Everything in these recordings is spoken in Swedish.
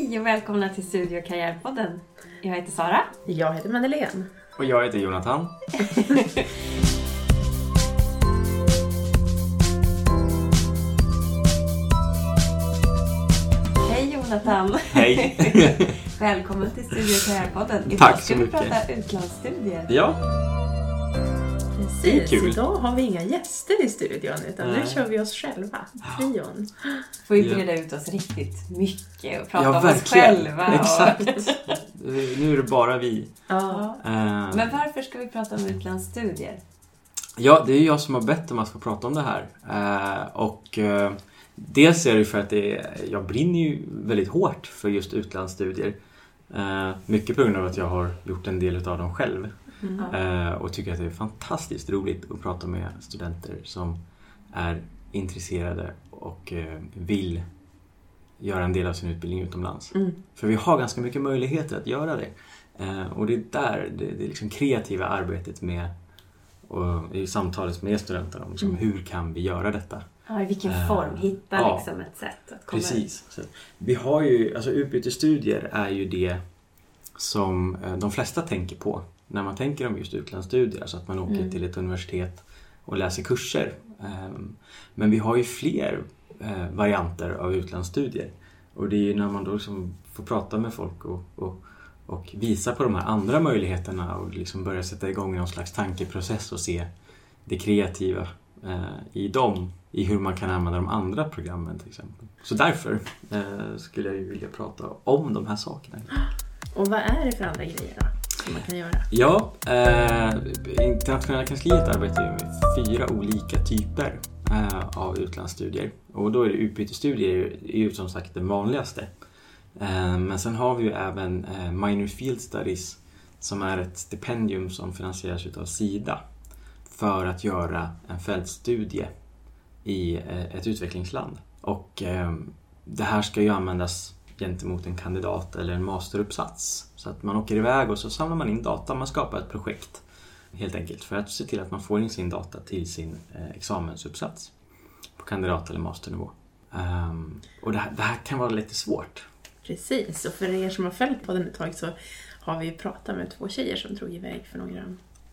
Hej och välkomna till Studio Karriärpodden. Jag heter Sara. Jag heter Madeleine. Och jag heter Jonathan. Hej Jonathan. Hej! Välkommen till Studio Karriärpodden. Idag Tack så ska vi mycket. prata utlandsstudier. ja, Det är Precis, kul. idag har vi inga gäster i studion utan nu Nej. kör vi oss själva. Trion. Får vi Ja. breda ut oss riktigt mycket och prata ja om oss själva. och- Exakt. Nu är det bara vi. Ja. Eh, Men varför ska vi prata om utlandsstudier? Ja, det är jag som har bett om att få prata om det här. Eh, och eh, dels är det för att det är, jag brinner ju väldigt hårt för just utlandsstudier. Eh, mycket på grund av att jag har gjort en del av dem själv. Mm. Eh, och tycker att det är fantastiskt roligt att prata med studenter som är intresserade och eh, vill göra en del av sin utbildning utomlands. Mm. För vi har ganska mycket möjligheter att göra det. Eh, och det är där det, det liksom kreativa arbetet med och i samtalet med studenterna om liksom, Mm. hur kan vi göra detta? Ja, I vilken form? Hitta ja. liksom ett sätt att komma Precis. Så, vi har ju, alltså utbytesstudier är ju det som de flesta tänker på när man tänker om just utlandsstudier. Alltså att man åker Mm. till ett universitet och läser kurser. Ehm, Men vi har ju fler eh, varianter av utlandsstudier. Och det är ju när man då liksom får prata med folk och, och, och visa på de här andra möjligheterna och liksom börja sätta igång någon slags tankeprocess och se det kreativa eh, i dem, i hur man kan använda de andra programmen till exempel. Så därför eh, skulle jag ju vilja prata om de här sakerna. Och vad är det för andra grejer då som man kan göra? Ja, eh, internationella kansliet arbetar ju med fyra olika typer eh, av utlandsstudier. Och då är det utbytesstudier är ju som sagt den vanligaste. Eh, men sen har vi ju även eh, minor field studies som är ett stipendium som finansieras av Sida för att göra en fältstudie i eh, ett utvecklingsland. Och eh, det här ska ju användas gentemot en kandidat eller en masteruppsats. Så att man åker iväg och så samlar man in data, man skapar ett projekt helt enkelt för att se till att man får in sin data till sin eh, examensuppsats på kandidat eller masternivå. Ehm, och det här, det här kan vara lite svårt. Precis, och för er som har följt podden ett tag så har vi ju pratat med två tjejer som drog iväg för några,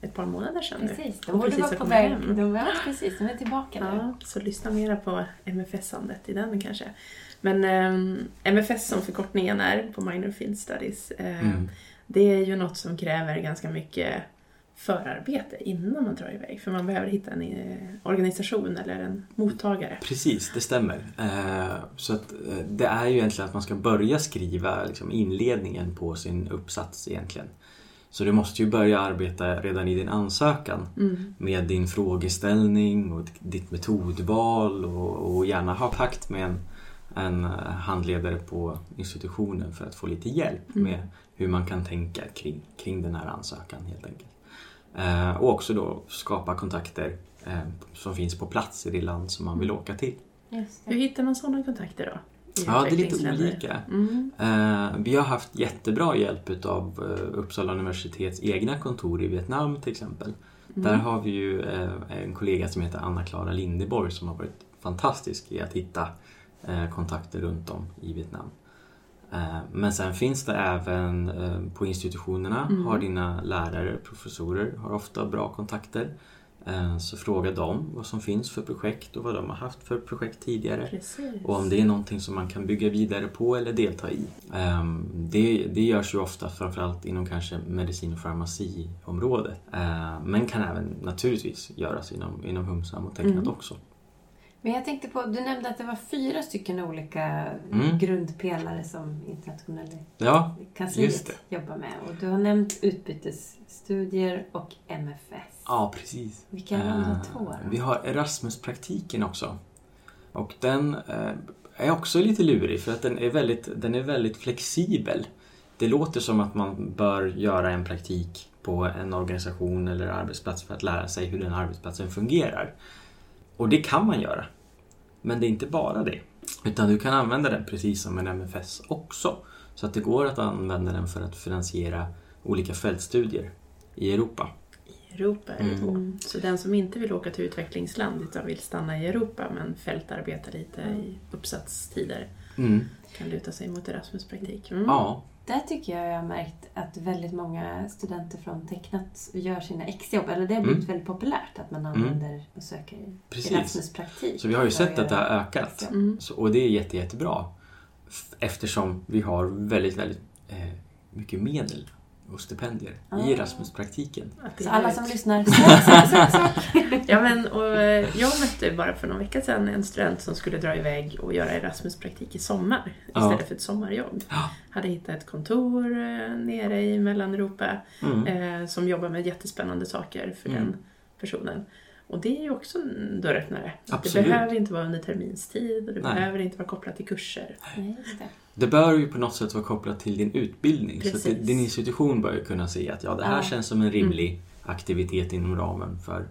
ett par månader sedan nu. Precis, de Och borde precis vara på väg. hem. De, precis, de är tillbaka nu. Ja, så lyssna mera på MFS-andet i den kanske. Men ehm, MFS som förkortningen är på Minor Field Studies, eh, Mm. det är ju något som kräver ganska mycket förarbete innan man drar iväg. För man behöver hitta en eh, organisation eller en mottagare. Precis, det stämmer. Eh, så att, eh, det är ju egentligen att man ska börja skriva liksom, inledningen på sin uppsats egentligen. Så du måste ju börja arbeta redan i din ansökan Mm. med din frågeställning och ditt metodval och, och gärna ha kontakt med en, en eh, handledare på institutionen för att få lite hjälp Mm. med hur man kan tänka kring, kring den här ansökan helt enkelt. Eh, och också då skapa kontakter eh, som finns på plats i det land som man vill åka till. Just Hur hittar man sådana kontakter då? Ja, det är lite olika. Mm. Eh, vi har haft jättebra hjälp utav eh, Uppsala universitets egna kontor i Vietnam till exempel. Mm. Där har vi ju eh, en kollega som heter Anna-Klara Lindeborg som har varit fantastisk i att hitta kontakter runt om i Vietnam. Eh, men sen finns det även eh, på institutionerna Mm. har dina lärare, professorer har ofta bra kontakter. Eh, så fråga dem vad som finns för projekt och vad de har haft för projekt tidigare. Precis. Och om det är någonting som man kan bygga vidare på eller delta i. Ehm, Det, det görs ju ofta framförallt inom kanske medicin och farmaciområdet. Ehm, Men kan även naturligtvis göras inom, inom Humsam och tecknat Mm. också. Men jag tänkte på, du nämnde att det var fyra stycken olika Mm. grundpelare som internationella Ja, kansliet jobbar med. Och du har nämnt utbytesstudier och MFS. ja precis. Vilka är de Ehm, två då? Vi har Erasmus-praktiken också. Och den eh, är också lite lurig för att den är, väldigt, den är väldigt flexibel. Det låter som att man bör göra en praktik på en organisation eller arbetsplats för att lära sig hur den arbetsplatsen fungerar. Och det kan man göra. Men det är inte bara det. Utan du kan använda den precis som en MFS också. Så att det går att använda den för att finansiera olika fältstudier i Europa. I Europa är det Mm. Mm. Så den som inte vill åka till utvecklingsland utan vill stanna i Europa men fältarbeta lite i uppsatstider Mm. kan luta sig mot Erasmus-praktik. Mm. Ja, Där tycker jag jag har märkt att väldigt många studenter från Tecknat gör sina exjobb. Eller det har blivit Mm. väldigt populärt att man använder och söker. Erasmus-praktik. så vi har ju sett att det har ökat. Mm. Så, och det är jätte, jättebra. Eftersom vi har väldigt, väldigt eh, mycket medel och stipendier Ah. i Erasmus-praktiken. Det Så är alla som lyssnar, sök, sök, sök. Ja, men, och eh, jag mötte bara för någon vecka sedan en student som skulle dra iväg och göra Erasmus-praktik i sommar Ja. istället för ett sommarjobb. Ja. Hade hittat ett kontor eh, nere i Mellaneuropa Mm. eh, som jobbar med jättespännande saker för Mm. den personen. Och det är ju också en dörröppnare. Absolut. Det behöver inte vara under terminstid och det Nej. behöver inte vara kopplat till kurser. Nej, det. Det bör ju på något sätt vara kopplat till din utbildning. Så att Precis. din institution bör ju kunna se att ja, det här Ja. känns som en rimlig aktivitet inom ramen för,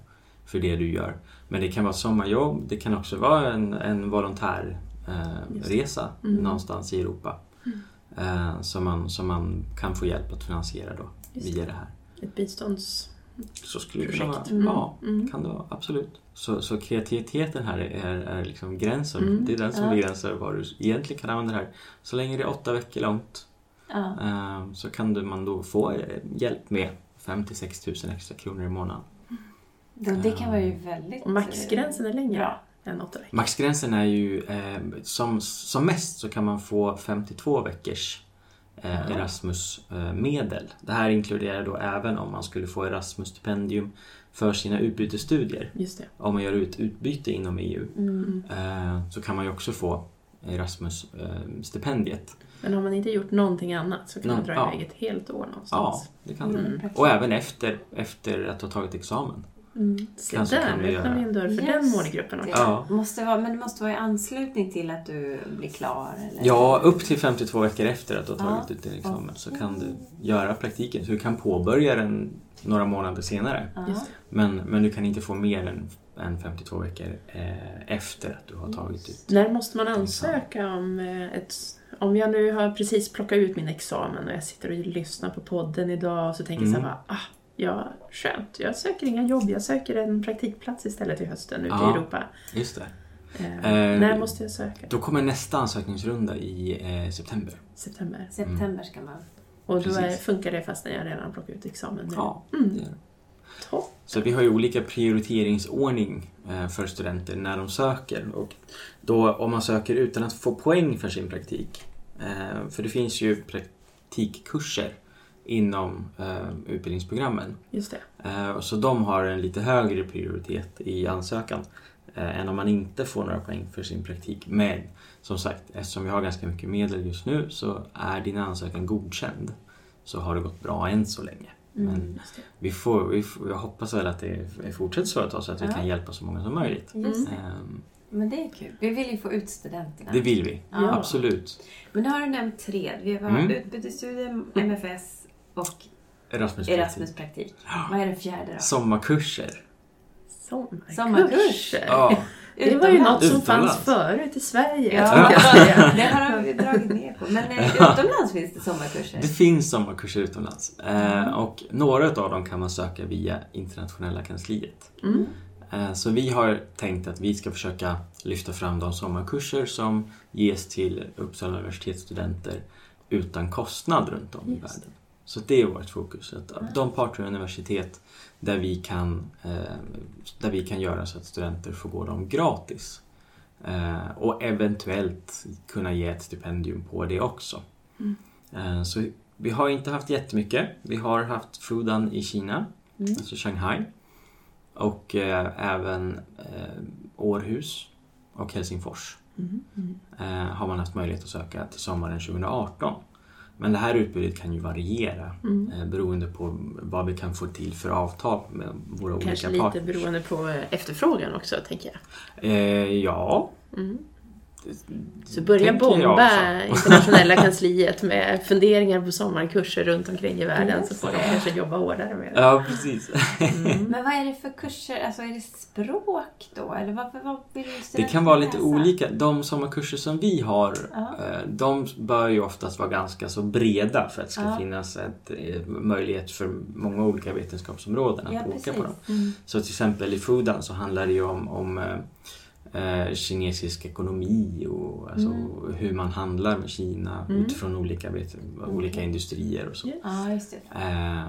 för det du gör. Men det kan vara sommarjobb, det kan också vara en, en volontärresa eh, Mm. någonstans i Europa. Mm. Eh, som, man, som man kan få hjälp att finansiera då, Just via det här. Ett bistånds... Så skulle det kunna vara. Projekt. Mm. Ja, Mm. kan det vara. Absolut. Så, så kreativiteten här är, är liksom gränsen. Mm. Det är den som Ja. begränsar vad du egentligen kan använda det här. Så länge det är åtta veckor långt Ja. eh, så kan du, man då få eh, hjälp med 5 till 6 tusen extra kronor i månaden. Det, det kan vara ju väldigt... Och maxgränsen är längre Bra. än åtta veckor. Maxgränsen är ju eh, som, som mest så kan man få 52 veckors Ja. Erasmus-medel. Det här inkluderar då även om man skulle få Erasmus-stipendium för sina utbytesstudier. Just det. Om man gör ut utbyte inom EU Mm. eh, så kan man ju också få Erasmus-stipendiet. Men har man inte gjort någonting annat så kan man Nå- dra ja. iväg ett helt år Ja, någonstans. det kan. Mm. Och även efter, efter att ha tagit examen. Mm. Se Kanske där, öppnar göra. vi en dörr för den målgruppen också. Ja. Måste vara, men det måste vara i anslutning till att du blir klar? Eller? Ja, upp till 52 veckor efter att du har Ja. tagit ut din examen så kan du göra praktiken. Så du kan påbörja den några månader senare. Ja. Men, men du kan inte få mer än, än 52 veckor eh, efter att du har tagit ut. När måste man ansöka om eh, ett... Om jag nu har precis plockat ut min examen och jag sitter och lyssnar på podden idag och så tänker jag Mm. så här, bara, ah, ja, skönt. Jag söker inga jobb, jag söker en praktikplats istället i hösten ute Ja. i Europa. Just det. Eh, Eh, när måste jag söka? Då kommer nästa ansökningsrunda i eh, september. September. September ska man... Och då är, funkar det fast när jag redan plockat ut examen nu? Ja, Mm. det gör det. Topp. Så vi har ju olika prioriteringsordning eh, för studenter när de söker. Och då om man söker utan att få poäng för sin praktik. eh, För det finns ju praktikkurser inom eh, utbildningsprogrammen. Just det. Eh, Så de har en lite högre prioritet i ansökan eh, än om man inte får några poäng för sin praktik. Men som sagt, eftersom vi har ganska mycket medel just nu så är din ansökan godkänd. Så har det gått bra än så länge. Mm. Men vi får, vi får, jag hoppas väl att det fortsätter så ett tag så att vi Ja. kan hjälpa så många som möjligt. Ehm, Men det är kul. Vi vill ju få ut studenterna. Det vill vi, Ja. absolut. Men nu har du nämnt tre. Vi har Mm. utbytesstudier, MFS och Erasmus, Erasmus-praktik. Vad är det fjärde då? Sommarkurser. Sommarkurser. Sommarkurs. Ja, Det var ju något som Utomlands. fanns förut i Sverige. Ja, det har vi dragit ner på. Men eh, utomlands finns det sommarkurser. det finns sommarkurser utomlands. Eh, Mm. och några av dem kan man söka via internationella kansliet. Mm. Eh, Så vi har tänkt att vi ska försöka lyfta fram de sommarkurser som ges till Uppsala universitetsstudenter utan kostnad runt om i Just världen. Så det är vårt fokus. Att de parter och universitet där vi, kan, eh, där vi kan göra så att studenter får gå dem gratis. Eh, och eventuellt kunna ge ett stipendium på det också. Mm. Eh, så vi har inte haft jättemycket. Vi har haft Fudan i Kina, Mm. alltså Shanghai. Och även Århus och Helsingfors Mm. Mm. har man haft möjlighet att söka till sommaren 2018. Men det här utbudet kan ju variera Mm. eh, beroende på vad vi kan få till för avtal med våra Kanske olika lite parter. beroende på eh, efterfrågan också, tänker jag. Eh, ja, Mm. Så börja bomba internationella kansliet med funderingar på sommarkurser runt omkring i världen så får de det. kanske jobba hårdare med det. Ja, precis. Mm. Men vad är det för kurser? Alltså är det språk då? Eller vad, vad vill Det studenterna kan vara lite läsa? olika. De sommarkurser som vi har, Ja. eh, de bör ju oftast vara ganska så breda för att det ska Ja. finnas ett, eh, möjlighet för många olika vetenskapsområden att Ja, åka precis. på dem. Mm. Så till exempel i Fudan så handlar det ju om, om eh, kinesisk ekonomi och alltså Mm. hur man handlar med Kina Mm. utifrån olika, vet, olika industrier och så. Just det. Eh,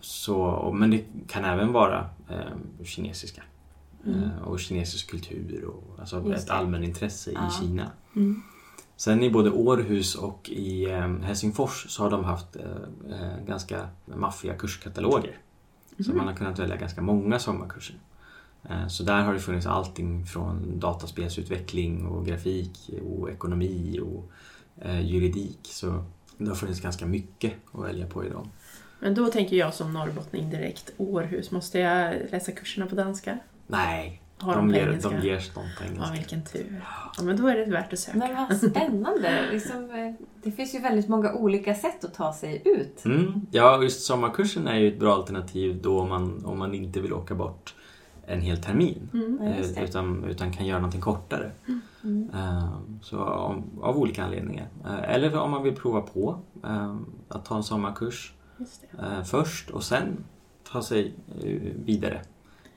så men det kan även vara eh, kinesiska. Mm. Eh, och kinesisk kultur och alltså Just ett det. allmänintresse Ja. i Kina. Mm. Sen i både Århus och i eh, Helsingfors så har de haft eh, ganska maffiga kurskataloger. Så Mhm. man har kunnat välja ganska många sommarkurser. Eh, Så där har det funnits allting från dataspelsutveckling och grafik och ekonomi och eh, juridik. Så det har funnits ganska mycket att välja på i dem. Men då tänker jag som norrbottning direkt, Århus, måste jag läsa kurserna på danska? Nej, Har de, på ger, engelska? de ger sånt på Ja, engelska. vilken tur. Ja, men då är det värt att söka. Men vad spännande! liksom, eh, det finns ju väldigt många olika sätt att ta sig ut. Mm. Ja, just sommarkursen är ju ett bra alternativ då om man, om man inte vill åka bort en hel termin. Mm. Eh, utan, utan kan göra någonting kortare. Mm. Eh, Så av, av olika anledningar. Eh, Eller om man vill prova på eh, att ta en sommarkurs eh, först och sen ta sig eh, vidare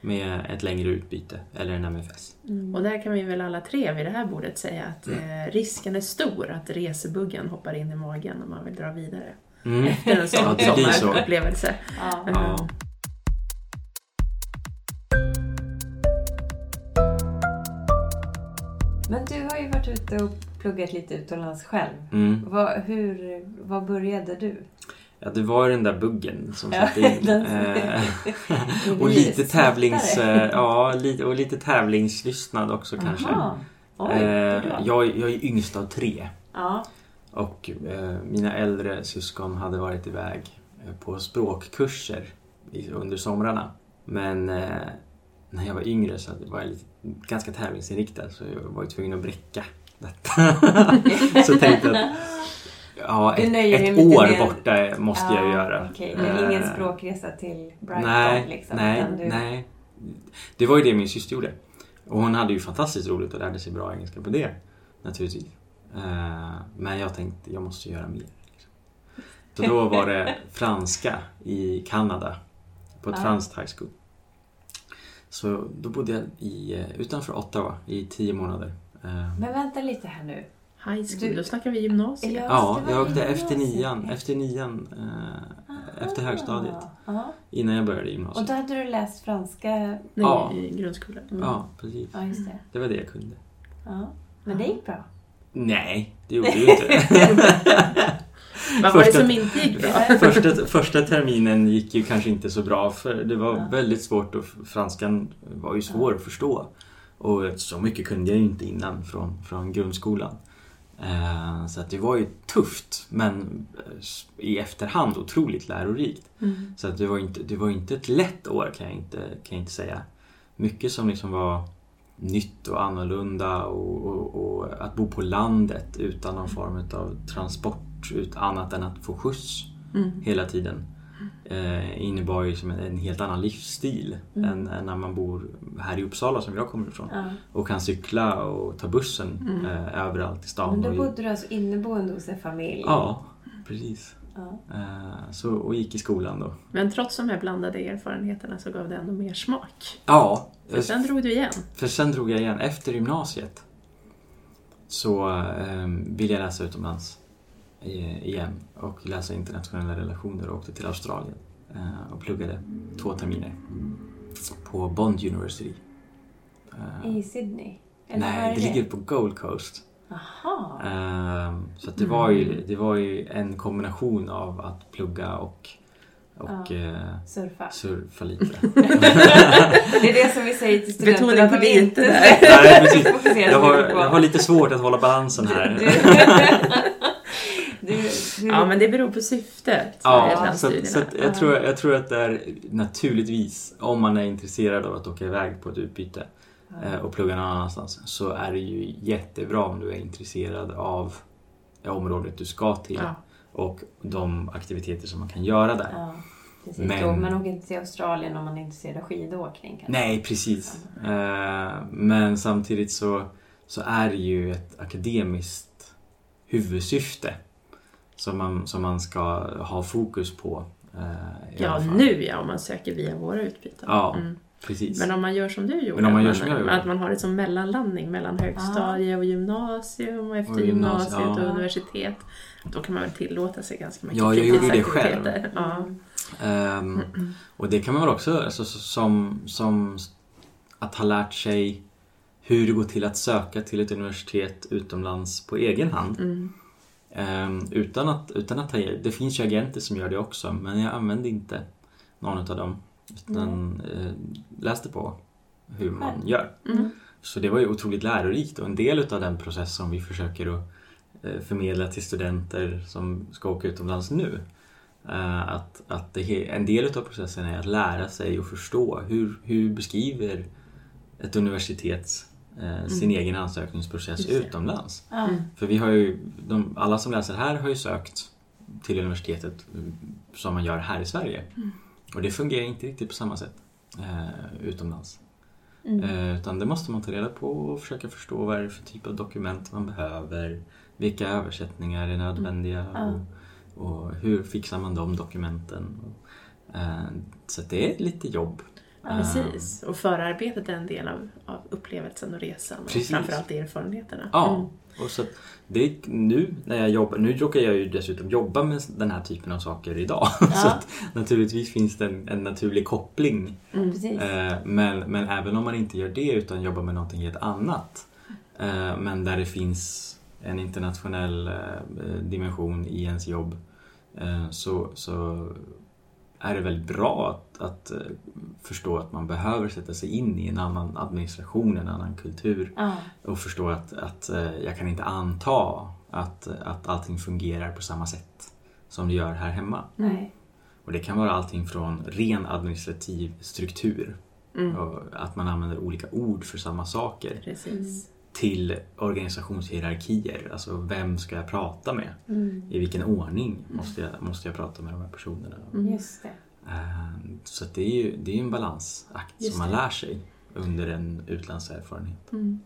med ett längre utbyte eller en MFS. Mm. Och där kan vi väl alla tre vid det här bordet säga att eh, risken är stor att resebuggen hoppar in i magen när man vill dra vidare. Mm. Efter en sån Ja, det blir så. sommarupplevelse. Ja. Ja. Ute och pluggat lite utomlands själv. Mm. Vad, hur, vad började du? Ja, det var den där buggen som satte in. och lite tävlings... Ja, och lite tävlingslystnad också kanske. Oj, Eh, jag, jag är yngst av tre. Ja. Och eh, mina äldre syskon hade varit iväg eh, på språkkurser under somrarna. Men när jag var yngre så var jag lite, ganska tävlingsinriktad så jag var tvungen att bräcka detta. så jag tänkte att ja, ett, ett år med- borta måste jag ju göra. Okej, men ingen Eh, språkresa till Brighton Nej, liksom? nej, du... nej. Det var ju det min syster gjorde. Och hon hade ju fantastiskt roligt och lärde sig bra engelska på det. Naturligtvis. Eh, Men jag tänkte, jag måste göra mer. liksom. Så då var det franska i Kanada. På ett Ja. franskt high school. Så då bodde jag i, eh, utanför Ottawa i tio månader. Eh, Men vänta lite här nu. High school, Du- då snackar vi gymnasiet. Ja. Jag åkte efter nian, efter nian, eh, efter högstadiet. Ja. Innan jag började Och gymnasiet. då hade du läst franska? Nej, Ja. i grundskolan. Mm. Ja, precis. Ja, just det. Det var det jag kunde. Ja. Men det gick bra? Nej, det gjorde ju inte. Vad var det Första- som inte gick bra? första, första terminen gick ju kanske inte så bra för det var Ja. väldigt svårt och franskan var ju svår att förstå. Och så mycket kunde jag ju inte innan från, från grundskolan. Eh, Så att det var ju tufft men eh, i efterhand otroligt lärorikt. Mm. Så att det var inte, det var inte ett lätt år kan jag inte, kan jag inte säga. Mycket som liksom var nytt och annorlunda och, och, och att bo på landet utan någon form av transport ut, annat än att få skjuts Mm. hela tiden eh, innebar ju som en, en helt annan livsstil Mm. än, än när man bor här i Uppsala som jag kommer ifrån Ja. och kan cykla och ta bussen Mm. eh, överallt i stan. Men då bodde du alltså inneboende hos en familj? Ja, precis. Ja. Eh, så, och gick i skolan då. Men trots de här blandade erfarenheterna så gav det ändå mer smak. Ja, För sen drog du igen. För sen drog jag igen. Efter gymnasiet så eh, ville jag läsa utomlands igen och läsa internationella relationer och åkte till Australien eh, och pluggade två terminer på Bond University. Eh, I Sydney? Eller nej, är det ligger på Gold Coast. Jaha. Eh, så det, var ju, Mm. det var ju en kombination av att plugga och, och eh, Surfa. surfa lite. Det är det som vi säger till studenter. Betoning att på de lite inte där. Nej, precis. Jag har, jag har lite svårt att hålla balansen här. Ja, men det beror på syftet. Ja, så, så jag, tror, jag tror att det är naturligtvis, om man är intresserad av att åka iväg på ett utbyte, eh, och pluggar någon annanstans så är det ju jättebra om du är intresserad av området du ska till Ja. och de aktiviteter som man kan göra där. Ja, precis. Men- Då, man åker inte till Australien om man är intresserad av skidåkning. kanske. Nej, precis. Eh, men samtidigt så, så är det ju ett akademiskt huvudsyfte som man, som man ska ha fokus på. eh, Ja, nu ja, om man söker via våra utbyten. Ja, Mm. precis. Men om man gör som du gjorde, Men om man gör att som jag gjorde. att man har det som mellanlandning mellan högstadie och gymnasium och efter Och gymnasiet, gymnasiet och ja. universitet. Då kan man väl tillåta sig ganska mycket Ja, jag gjorde det. Ja. Mm. Ehm, och det kan man väl också, alltså, så- som, som att ha lärt sig hur det går till att söka till ett universitet utomlands på egen hand. Mm. Ehm, utan att, utan att ta, det finns ju agenter som gör det också men jag använde inte någon av dem. Utan eh, läste på hur man gör. Mm. Så det var ju otroligt lärorikt och en del utav den process som vi försöker att eh, förmedla till studenter som ska åka utomlands nu. eh, Att, att det, en del utav processen är att lära sig och förstå hur, hur beskriver ett universitet eh, sin egen ansökningsprocess utomlands. Mm. För vi har ju, de, alla som läser här har ju sökt till universitetet mm, som man gör här i Sverige. Och det fungerar inte riktigt på samma sätt eh, utomlands. Mm. Eh, utan det måste man ta reda på och försöka förstå vad det är för typ av dokument man behöver. Vilka översättningar är nödvändiga Ja. och, och hur fixar man de dokumenten. Eh, så det är lite jobb. Ja, Precis, och förarbetet är en del av, av upplevelsen och resan och Precis. framförallt erfarenheterna. Ja, Mm. och så det nu när jag jobbar, nu råkar jag ju dessutom jobba med den här typen av saker idag. så Ja. att naturligtvis finns det en, en naturlig koppling. Mm. Eh, men, men även om man inte gör det utan jobbar med någonting helt annat. Eh, men där det finns en internationell eh, dimension i ens jobb. Eh, så, så är det väldigt bra att, att eh, förstå att man behöver sätta sig in i en annan administration, en annan kultur Ja. och förstå att, att eh, jag kan inte anta att, att allting fungerar på samma sätt som det gör här hemma. Nej. Och det kan vara allting från ren administrativ struktur, Mm. och att man använder olika ord för samma saker, Precis. Till organisationshierarkier. Alltså vem ska jag prata med? Mm. I vilken ordning måste jag, måste jag prata med de här personerna? Mm. Just det. Eh, Så att det är ju det är en balansakt Just som man det. lär sig under en utlandserfarenhet. Mm.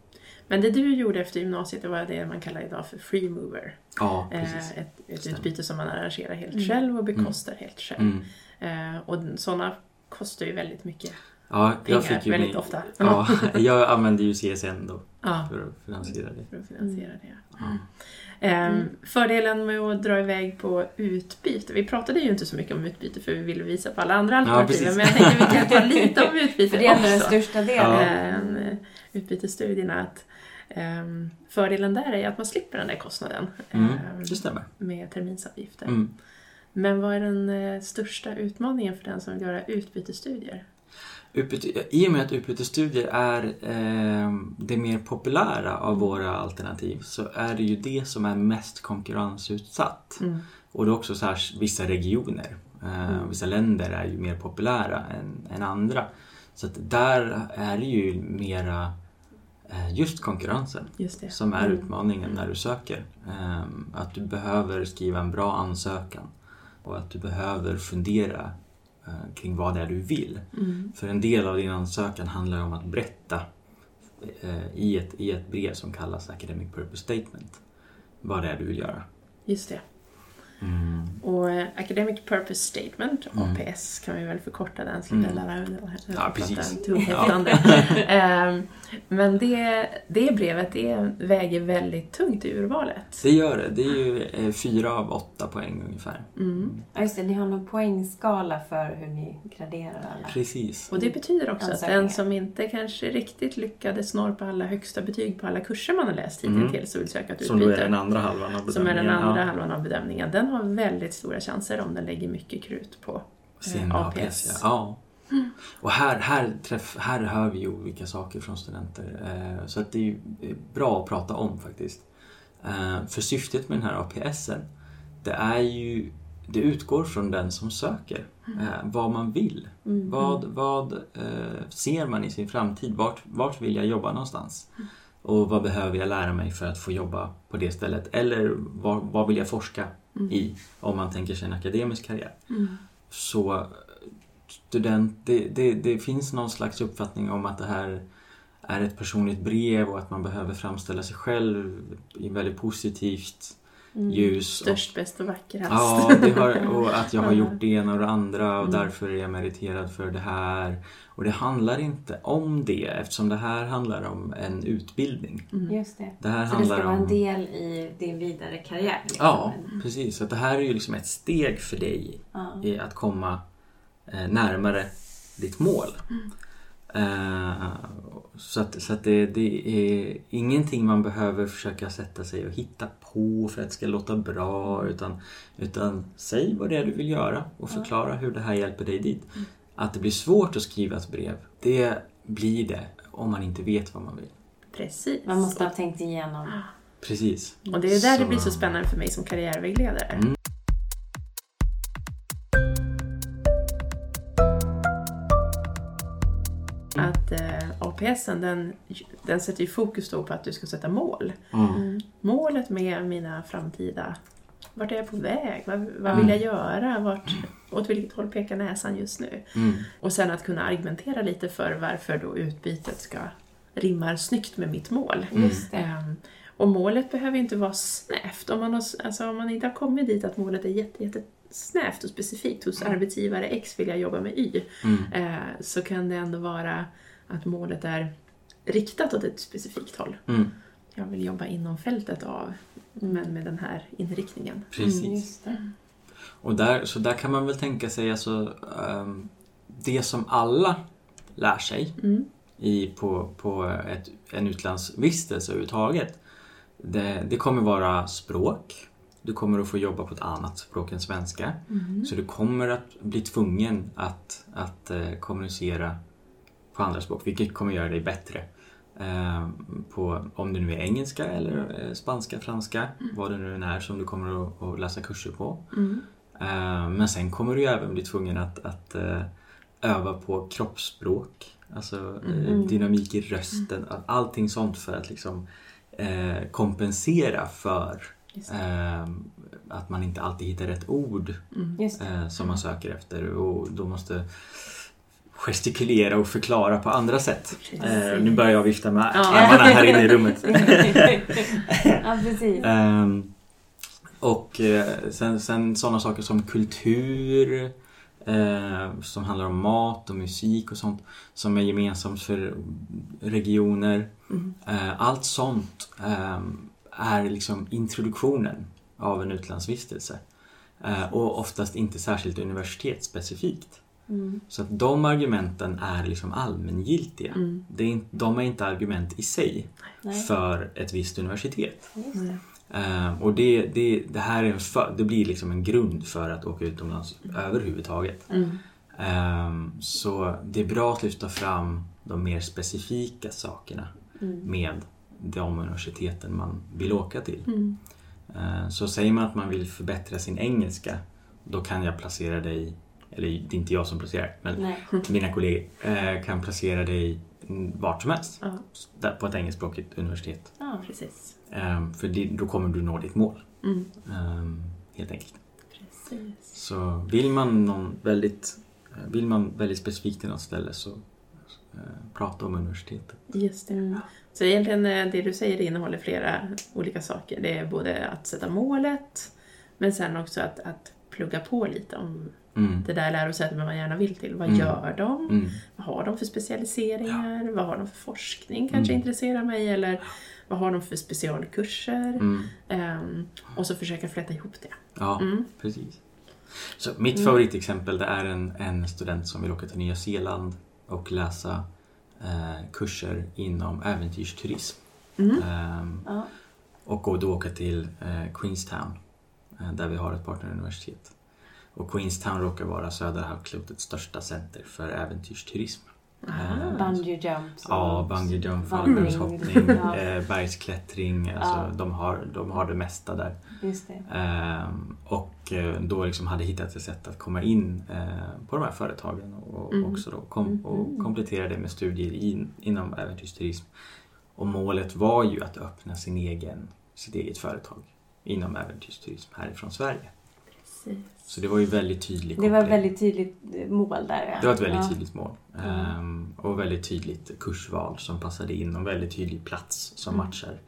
Men det du gjorde efter gymnasiet, det var det man kallar idag för free mover. Ja, Eh, precis. ett ett utbyte som man arrangerar helt Mm. själv och bekostar helt själv. Mm. Eh, och sådana kostar ju väldigt mycket Ja, pengar jag fick ju väldigt min- ofta. Ja, jag använde ju CSN då Ja, för att finansiera det. för att finansiera det. Ja. Ehm, Fördelen med att dra iväg på utbyte, vi pratade ju inte så mycket om utbyte för vi ville visa på alla andra alternativen precis. men jag tänkte vi kan ta lite om utbyte För det är ändå den också. största delen. Ja. Ehm, utbytesstudierna att ehm, fördelen där är att man slipper den där kostnaden Mm, det stämmer. med terminsavgifter. Mm. Men vad är den eh, största utmaningen för den som vill göra utbytesstudier? Utbyte, I och med att utbytesstudier är eh, det mer populära av våra alternativ så är det ju det som är mest konkurrensutsatt. Mm. Och det är också så här, vissa regioner, eh, Mm. vissa länder är ju mer populära än, än andra. Så att där är det ju mera eh, just konkurrensen Just som är Mm. utmaningen när du söker. Att du behöver skriva en bra ansökan och att du behöver fundera kring vad det är du vill. Mm. För en del av din ansökan handlar om att berätta eh, i ett, i ett brev som kallas Academic Purpose Statement vad det är du vill göra. Just det. Mm. Och eh, Academic Purpose Statement, Mm. APS kan vi väl förkorta den, slipper Mm. lära ut Ja, precis. Ehm, Men det, det brevet det väger väldigt tungt i urvalet. Det gör det. Det är ju eh, fyra av åtta poäng ungefär. Mm. Ja, just det. Ni har någon poängskala för hur ni graderar alla. Precis. Och det betyder också att den som inte kanske riktigt lyckades norpa alla högsta betyg på alla kurser man har läst Mm. hittills och vill söka ett Som då är utbyte. den andra halvan av som är den bedömningen. andra Ja. halvan av bedömningen. Den har väldigt stora chanser om den lägger mycket krut på Sin eh, APS, APS. ja. ja. Och här, här, träff, här hör vi ju olika saker från studenter. Eh, så att det är eh, bra att prata om faktiskt. Eh, för syftet med den här APSen, det är ju det utgår från den som söker. Eh, vad man vill. Mm. Vad, vad eh, ser man i sin framtid? Vart, vart vill jag jobba någonstans? Och vad behöver jag lära mig för att få jobba på det stället? Eller vad, vad vill jag forska i om man tänker sig en akademisk karriär? Mm. Så student, det, det, det finns någon slags uppfattning om att det här är ett personligt brev och att man behöver framställa sig själv i väldigt positivt Mm. ljus. Och, Störst, bäst och vackrast. ja, det har, och att jag har gjort det ena och det andra och Mm. därför är jag meriterad för det här. Och det handlar inte om det eftersom det här handlar om en utbildning. Mm. Just det. Det här Så det handlar ska vara en om... del i din vidare karriär? Liksom. Ja, precis. Så att det här är ju liksom ett steg för dig i att komma eh, närmare ditt mål. Eh, så att, så att det, det är ingenting man behöver försöka sätta sig och hitta på för att det ska låta bra utan, utan säg vad det är du vill göra och förklara hur det här hjälper dig dit. Att det blir svårt att skriva ett brev, det blir det om man inte vet vad man vill. Precis. Man måste ha tänkt igenom. Precis. Och det är där Så- det blir så spännande för mig som karriärvägledare. Mm. Att APSen den, den sätter ju fokus då på att du ska sätta mål. Mm. Målet med mina framtida... Vart är jag på väg? Vad, vad Mm. vill jag göra? Vart, åt vilket håll pekar näsan just nu? Mm. Och sen att kunna argumentera lite för varför då utbytet ska rimmar snyggt med mitt mål. Just det. Ehm, och målet behöver ju inte vara snävt. Om man, har, alltså, om man inte har kommit dit att målet är jätte, jätte snävt och specifikt hos arbetsgivare X vill jag jobba med Y. Mm. Eh, så kan det ändå vara att målet är riktat åt ett specifikt håll. Mm. Jag vill jobba inom fältet av, men med den här inriktningen. Precis. Mm. Och där, så där kan man väl tänka sig alltså, ehm, det som alla lär sig Mm. i, på, på ett, en utlandsvistelse överhuvudtaget. Det, det kommer vara språk. Du kommer att få jobba på ett annat språk än svenska. Mm. Så du kommer att bli tvungen att, att eh, kommunicera på andra språk, vilket kommer göra dig bättre. Eh, på, om det nu är engelska eller eh, spanska, franska, vad det nu än är som du kommer att, att läsa kurser på. Mm. Eh, Men sen kommer du även bli tvungen att, att öva på kroppsspråk, alltså Mm. dynamik i rösten, allting sånt för att liksom kompensera för att man inte alltid hittar rätt ord Mm. Som man söker efter och då måste gestikulera och förklara på andra sätt. Eh, nu börjar jag vifta med Ja. armarna här inne i rummet. ja, precis. Ehm, och eh, sen, sen sådana saker som kultur, eh, som handlar om mat och musik och sånt som är gemensamt för regioner. Mm. Eh, allt sånt ehm, är liksom introduktionen av en utlandsvistelse. Eh, och oftast inte särskilt universitetsspecifikt. Mm. Så att de argumenten är liksom allmängiltiga. Mm. Det är, de är inte argument i sig Nej. för ett visst universitet. Eh, och det, det, det här är för, det blir liksom en grund för att åka utomlands överhuvudtaget. Mm. Eh, så det är bra att lyfta fram de mer specifika sakerna Mm. med de universiteten man vill åka till. Mm. Eh, så säger man att man vill förbättra sin engelska, då kan jag placera dig, eller det är inte jag som placerar, men Nej. mina kollegor eh, kan placera dig vart som helst Ja, där på ett engelskspråkigt universitet. Ja. precis. Eh, för det, då kommer du nå ditt mål. Mm. Ehm, helt enkelt. Precis. Så vill man, någon väldigt, eh, vill man väldigt specifikt till något ställe så eh, prata om universitetet. Just det. Mm. Så egentligen eh, det du säger det innehåller flera olika saker. Det är både att sätta målet, men sen också att, att plugga på lite om Mm. det där lärosätet man gärna vill till. Vad Mm. gör de? Mm. Vad har de för specialiseringar? Vad har de för forskning kanske Mm. intresserar mig? Eller vad har de för specialkurser? Ehm, och så försöka fläta ihop det. Ja, Mm. precis. Så mitt favoritexempel det är en, en student som vill åka till Nya Zeeland och läsa eh, kurser inom äventyrsturism. Ehm, Ja. och då åka till eh, Queenstown eh, där vi har ett partneruniversitet. Och Queenstown råkar vara södra halvklotets största center för äventyrsturism. Eh, Bungee jumps. och Ja, bungee jump, fallskärmshoppning, Ja. eh, bergsklättring. Alltså, Ja. de, har, de har det mesta där. Det. Ehm, och eh, då liksom hade hittat ett sätt att komma in eh, på de här företagen och Mm. också då kom, och Mhm. komplettera det med studier in, inom äventyrsturism. Och målet var ju att öppna sin egen, sitt eget företag inom äventyrsturism härifrån Sverige. Precis. Så det var ju väldigt tydligt. Det var ett väldigt tydligt eh, mål där. ja. Det var ett väldigt ja. tydligt mål. Mm. Och väldigt tydligt kursval som passade in och väldigt tydlig plats som Mm. matchar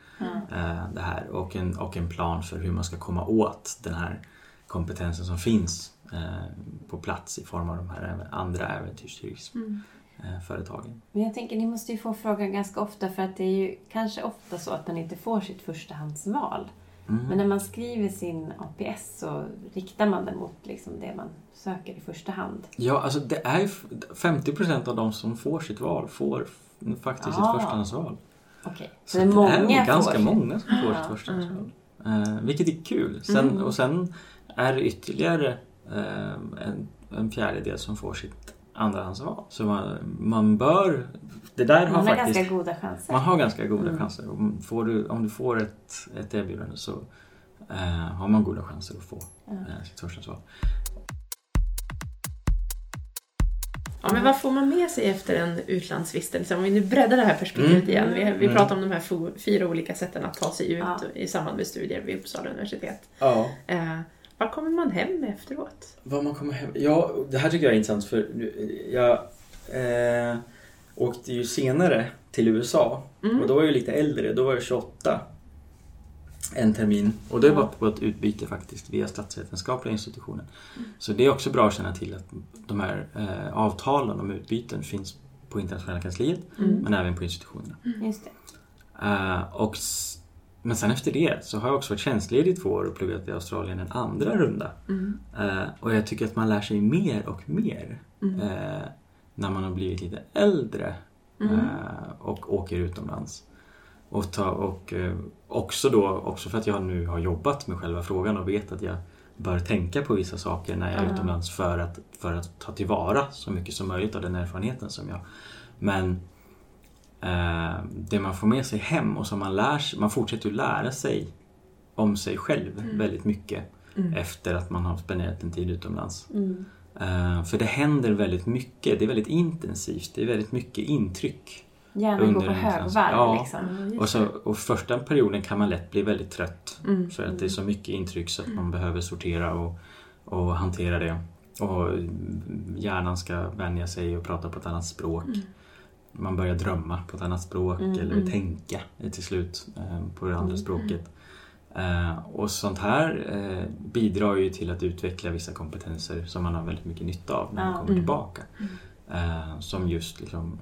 eh, det här. Och en, och en plan för hur man ska komma åt den här kompetensen som finns eh, på plats i form av de här andra Mm. äventyrsturismföretagen. Men jag tänker, ni måste ju få frågan ganska ofta för att det är ju kanske ofta så att man inte får sitt förstahandsval. Mm. Men när man skriver sin APS så riktar man den mot liksom det man söker i första hand. Ja, alltså det är ju f- 50% av de som får sitt val får faktiskt Ah. sitt förstahandsval. Okej. Så Så det det är ganska får många som får Ja. sitt förstahandsval. Eh, vilket är kul. Sen, Mm. Och sen är det ytterligare eh, en, en fjärdedel som får sitt andrahandsval. Så man, man bör... Det där har Man har faktiskt... ganska goda chanser. Man har ganska goda Mm. chanser. Om, får du, om du får ett, ett erbjudande så eh, har man goda chanser att få Ja. eh, sitt förstahandsval. Ja, men vad får man med sig efter en utlandsvistelse? Om vi nu breddar det här perspektivet Mm. igen. Vi, vi Mm. pratar om de här fyra olika sätten att ta sig ut Ja. i samband med studier vid Uppsala universitet. Ja. Eh, vad kommer man hem med efteråt? Vad man kommer hem... Ja, det här tycker jag är intressant för nu- jag eh, åkte ju senare till USA Mm. och då var jag lite äldre, då var jag 28 en termin och det var på ett utbyte faktiskt via statsvetenskapliga institutionen. Så det är också bra att känna till att de här eh, avtalen om utbyten finns på internationella kansliet Mm. men även på institutionerna. Just det. Eh, och, men sen efter det så har jag också varit tjänstledig i två år och pluggat i Australien en andra runda. Mm. Eh, och jag tycker att man lär sig mer och mer Mm. eh, när man har blivit lite äldre Mm. eh, och åker utomlands. Och, ta, och eh, också då, också för att jag nu har jobbat med själva frågan och vet att jag bör tänka på vissa saker när jag är utomlands för att, för att ta tillvara så mycket som möjligt av den erfarenheten som jag Men det man får med sig hem och som man lär sig, man fortsätter ju lära sig om sig själv Mm. väldigt mycket Mm. efter att man har spenderat en tid utomlands. Mm. Eh, för det händer väldigt mycket, det är väldigt intensivt, det är väldigt mycket intryck. Gärna Under gå på högvarv Ja. liksom. Och, så, och första perioden kan man lätt bli väldigt trött Mm. för att det är så mycket intryck så att man behöver sortera och, och hantera det. Och hjärnan ska vänja sig och prata på ett annat språk. Mm. Man börjar drömma på ett annat språk Mm, eller mm. tänka till slut eh, på det andra Mm, språket. Eh, och sånt här eh, bidrar ju till att utveckla vissa kompetenser som man har väldigt mycket nytta av när man kommer Mm. tillbaka. Som just liksom,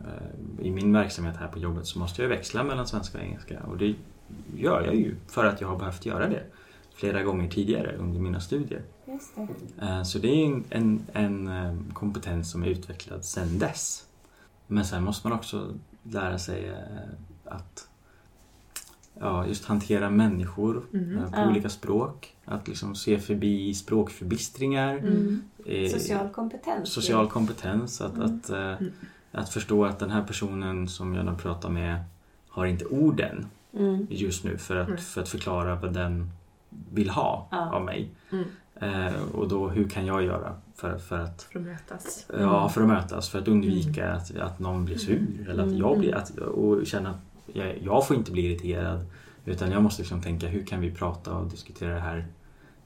i min verksamhet här på jobbet så måste jag växla mellan svenska och engelska och det gör jag ju för att jag har behövt göra det flera gånger tidigare under mina studier. Det. Så det är en, en, en kompetens som är utvecklad sedan dess. Men sen måste man också lära sig eh, att ja, just hantera människor Mm. eh, på Ja. olika språk. Att liksom se förbi språkförbistringar. Mm. eh, Social kompetens. social kompetens. Att, Mm. att, eh, Mm. att förstå att den här personen som jag nu pratar med har inte orden Mm. just nu för att, Mm. för att förklara vad den vill ha Ja. av mig. Mm. Eh, och då hur kan jag göra för, för att För att mötas. Ja, för att mötas, för att undvika att, att någon blir sur eller att Mm. jag blir, att, och känna att jag, jag får inte bli irriterad utan jag måste liksom tänka hur kan vi prata och diskutera det här.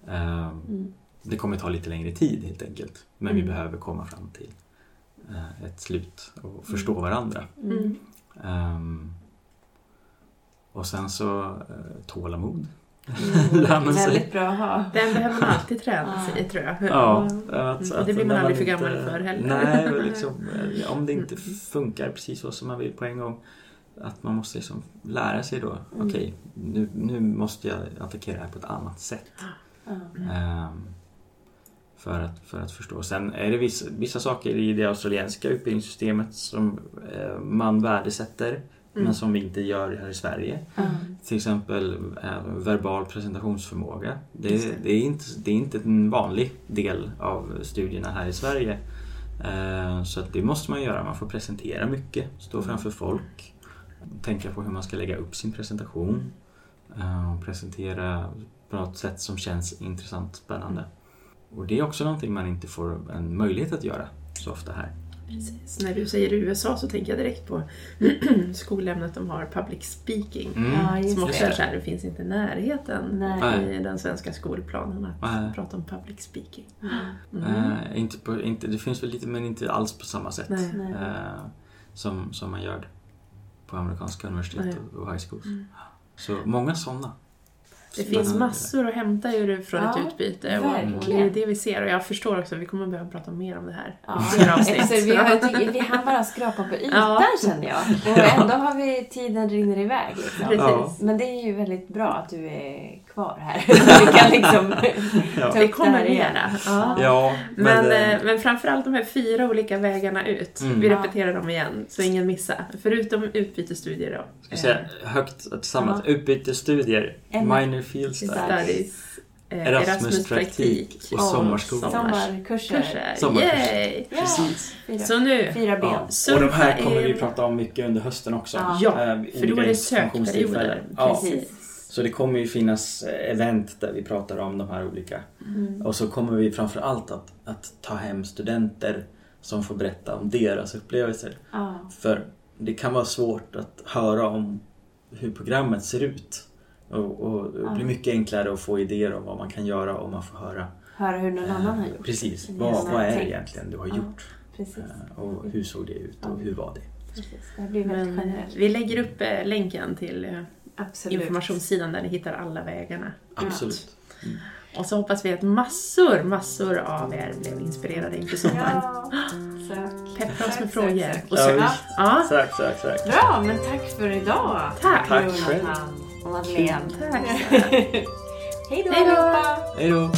Eh, Mm. det kommer ta lite längre tid helt enkelt men vi Mm. behöver komma fram till eh, ett slut och förstå varandra. Mm. Ehm, och sen så eh, tålamod. Mm. Lär man sig. Väldigt bra att ha. Den behöver man alltid träna sig i tror jag. Ja, Mm. att, Och det blir man aldrig för inte- gammal för heller. Nej, liksom, eh, om det inte Mm. funkar precis så som man vill på en gång. Att man måste liksom lära sig då, Mm. okej, nu, nu måste jag attackera det här på ett annat sätt. Mm. Ehm, för, att, för att förstå. Sen är det vissa, vissa saker i det australienska utbildningssystemet som eh, man värdesätter Mm. men som vi inte gör här i Sverige. Ja. Till exempel eh, verbal presentationsförmåga. Det, det. det. är inte, det är inte en vanlig del av studierna här i Sverige. Eh, Så det måste man göra. Man får presentera mycket, stå Mm. framför folk, tänka på hur man ska lägga upp sin presentation. eh, och Presentera på något sätt som känns intressant, spännande. Och det är också någonting man inte får en möjlighet att göra så ofta här. Precis. När du säger USA så tänker jag direkt på skolämnet de har, public speaking. Mm. Ja, just Som också är det. så här, det finns inte närheten Nej. i den svenska skolplanen att Nej. prata om public speaking. Mm. Eh, inte på, inte, det finns väl lite, men inte alls på samma sätt Nej. Eh, som, som man gör på amerikanska universitet och high schools. Mm. Så många sådana. Det finns massor att hämta ur från ett Ja, utbyte och, och det verkligen. är det vi ser och jag förstår också att vi kommer behöva prata mer om det här. Ja. Fler avsnitt. Så vi, har, vi hann bara skrapa på ytan Ja. känner jag. Och ändå har vi tiden rinner iväg. Liksom. Precis. Ja. Men det är ju väldigt bra att du är kvar här. Så vi kan liksom Ja. ta Det upp kommer här igen. Ja. Ja, Men, eh, eh, men framförallt de här fyra olika vägarna ut. Mm. Vi Ja. repeterar dem igen, så ingen missar. Förutom utbytesstudier då. ska säga högt tillsammans. Utbytesstudier. Minor field studies, eh, Erasmus-praktik och sommarskola. Sommarkurser. Kurser. Sommarkurser. Precis. Fyra, Så nu, fyra ben. Ja. Och de här kommer vi prata om mycket under hösten också. Ja. Eh, för då är det sökperioder. Ja. Precis. Så det kommer ju finnas eh, event där vi pratar om de här olika. Mm. Och så kommer vi framför allt att, att ta hem studenter som får berätta om deras upplevelser. Ja. För det kan vara svårt att höra om hur programmet ser ut. Och, och det blir mycket enklare att få idéer om vad man kan göra om man får höra. Höra hur någon annan har gjort. Eh, Precis, Som vad, vad är det egentligen du har Ja. gjort? Precis. Eh, Och hur såg det ut och hur var det? Precis. Det blir väldigt Men generellt. vi lägger upp eh, länken till Absolut. informationssidan där ni hittar alla vägarna. Absolut. Och så hoppas vi att massor, massor av er blev inspirerade inför sommaren. Ja, sök. Peppa oss Sök, med sök, frågor. sök. Och visst. ja, Sök, sök, sök. Bra, men tack för idag. tack. Tack själv. Madeleine. Tack. Hej då. allihopa! Hej då!